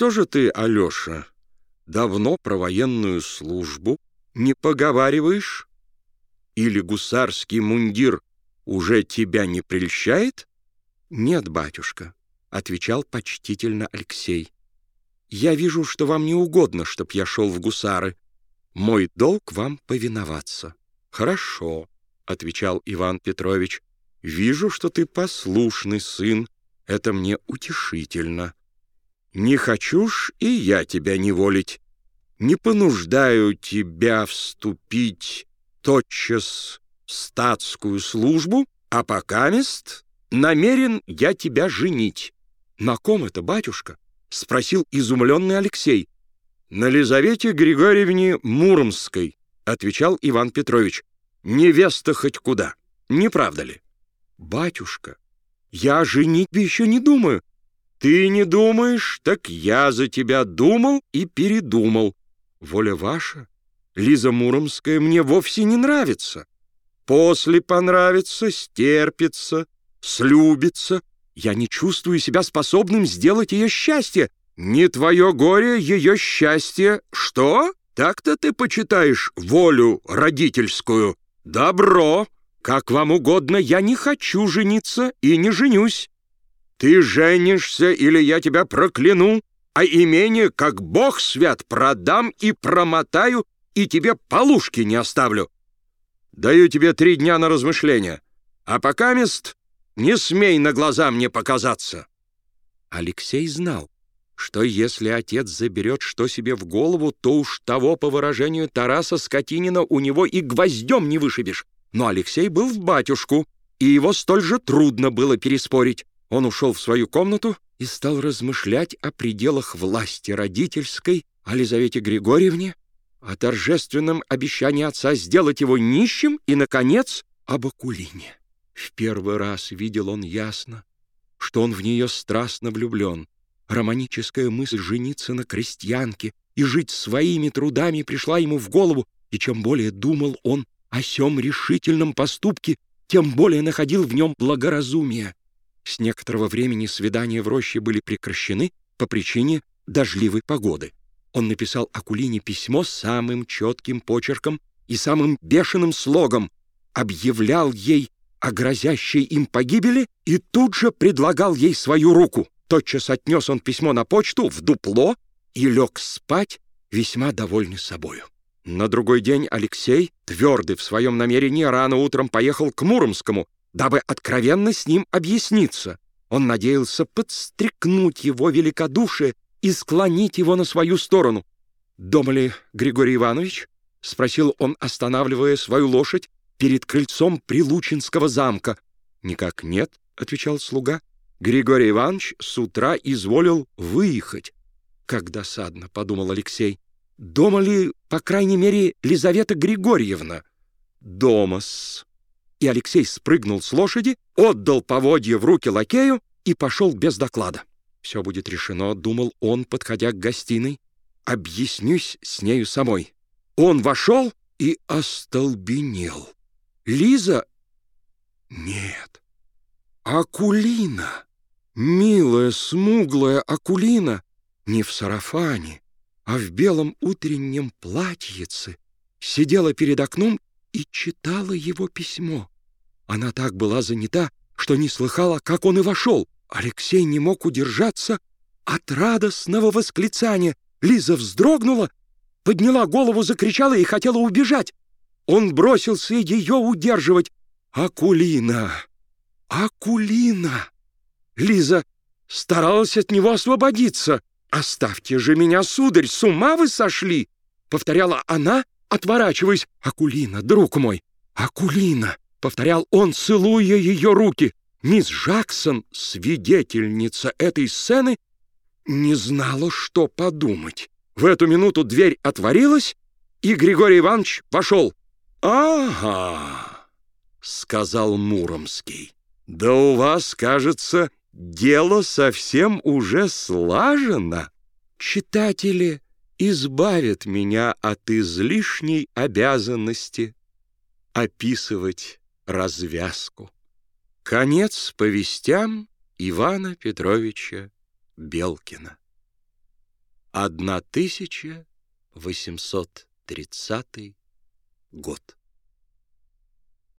что же ты, Алеша, давно про военную службу не поговариваешь? Или гусарский мундир уже тебя не прельщает? Нет, батюшка, — отвечал почтительно Алексей. Я вижу, что вам не угодно, чтоб я шел в гусары. Мой долг вам повиноваться. Хорошо, — отвечал Иван Петрович. Вижу, что ты послушный сын. Это мне утешительно. Не хочу ж и я тебя неволить. Не понуждаю тебя вступить тотчас в статскую службу, а пока мест намерен я тебя женить. На ком это, батюшка? Спросил изумленный Алексей. На Лизавете Григорьевне Муромской, отвечал Иван Петрович. Невеста хоть куда, не правда ли? Батюшка, я женить еще не думаю. Ты не думаешь, так я за тебя думал и передумал. Воля ваша, Лиза Муромская мне вовсе не нравится. После понравится, стерпится, слюбится. Я не чувствую себя способным сделать ее счастье. Не твое горе, ее счастье. Что? Так-то ты почитаешь волю родительскую. Добро. Как вам угодно, я не хочу жениться и не женюсь. Ты женишься, или я тебя прокляну, а имение, как бог свят, продам и промотаю, и тебе полушки не оставлю. Даю тебе три дня на размышление, а пока мест не смей на глаза мне показаться. Алексей знал, что если отец заберет что себе в голову, то уж того, по выражению Тараса Скотинина, у него и гвоздем не вышибешь. Но Алексей был в батюшку, и его столь же трудно было переспорить. Он ушел в свою комнату и стал размышлять о пределах власти родительской, о Лизавете Григорьевне, о торжественном обещании отца сделать его нищим и, наконец, об Акулине. В первый раз видел он ясно, что он в нее страстно влюблен. Романическая мысль жениться на крестьянке и жить своими трудами пришла ему в голову, и чем более думал он о сём решительном поступке, тем более находил в нем благоразумие. С некоторого времени свидания в роще были прекращены по причине дождливой погоды. Он написал Акулине письмо самым четким почерком и самым бешеным слогом, объявлял ей о грозящей им погибели и тут же предлагал ей свою руку. Тотчас отнес он письмо на почту в дупло и лег спать, весьма довольный собою. На другой день Алексей, твердый в своем намерении, рано утром поехал к Муромскому, дабы откровенно с ним объясниться. Он надеялся подстрекнуть его великодушие и склонить его на свою сторону. «Дома ли Григорий Иванович?» — спросил он, останавливая свою лошадь перед крыльцом Прилучинского замка. «Никак нет», — отвечал слуга. «Григорий Иванович с утра изволил выехать». «Как досадно», — подумал Алексей. Дома ли, по крайней мере, Лизавета Григорьевна? Дома-с. И Алексей спрыгнул с лошади, отдал поводье в руки лакею и пошел без доклада. Все будет решено, думал он, подходя к гостиной. Объяснюсь с нею самой. Он вошел и остолбенел. Лиза? Нет. Акулина. Милая, смуглая Акулина. Не в сарафане, а в белом утреннем платьице сидела перед окном и читала его письмо. Она так была занята, что не слыхала, как он и вошел. Алексей не мог удержаться от радостного восклицания. Лиза вздрогнула, подняла голову, закричала и хотела убежать. Он бросился ее удерживать. «Акулина! Акулина!» Лиза старалась от него освободиться. «Оставьте же меня, сударь, с ума вы сошли!» — повторяла она, отворачиваясь. «Акулина, друг мой! Акулина!» — повторял он, целуя ее руки. Мисс Жаксон, свидетельница этой сцены, не знала, что подумать. В эту минуту дверь отворилась, и Григорий Иванович пошел. «Ага», — сказал Муромский, — «да у вас, кажется, дело совсем уже слажено. Читатели избавят меня от излишней обязанности описывать развязку. Конец повестям Ивана Петровича Белкина. 1830 год.